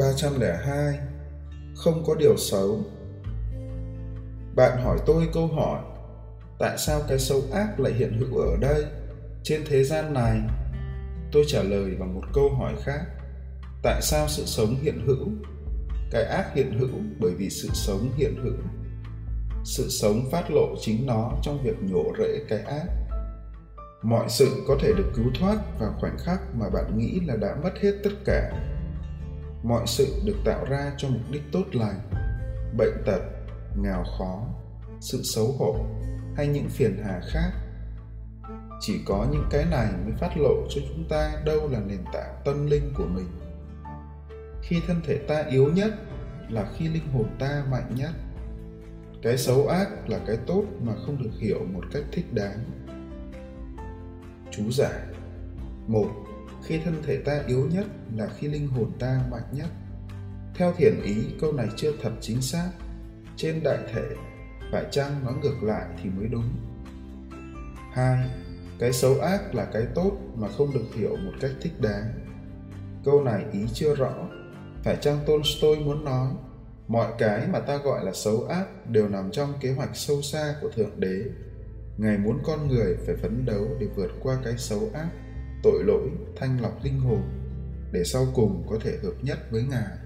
302 Không có điều xấu Bạn hỏi tôi câu hỏi Tại sao cái xấu ác lại hiện hữu ở đây, trên thế gian này? Tôi trả lời bằng một câu hỏi khác. Tại sao sự sống hiện hữu? Cái ác hiện hữu bởi vì sự sống hiện hữu. Sự sống phát lộ chính nó trong việc nhổ rễ cái ác. Mọi sự có thể được cứu thoát vào khoảnh khắc mà bạn nghĩ là đã mất hết tất cả mọi sự được tạo ra cho mục đích tốt lành. Bệnh tật, nghèo khó, sự xấu hổ hay những phiền hà khác. Chỉ có những cái này mới phát lộ cho chúng ta đâu là nền tảng tâm linh của mình. Khi thân thể ta yếu nhất là khi linh hồn ta mạnh nhất. Cái xấu ác là cái tốt mà không được hiểu một cách thích đáng. Chú giải. Một khi thân thể ta yếu nhất là khi linh hồn ta mạnh nhất. Theo thiền ý, câu này chưa thật chính xác. Trên đại thể, phải chăng nó ngược lại thì mới đúng? Hai, cái xấu ác là cái tốt mà không được hiểu một cách thích đáng. Câu này ý chưa rõ. Phải chăng tolstoy muốn nói, mọi cái mà ta gọi là xấu ác đều nằm trong kế hoạch sâu xa của thượng đế. Ngài muốn con người phải phấn đấu để vượt qua cái xấu ác tội lỗi, thanh lọc linh hồn, để sau cùng có thể hợp nhất với ngài.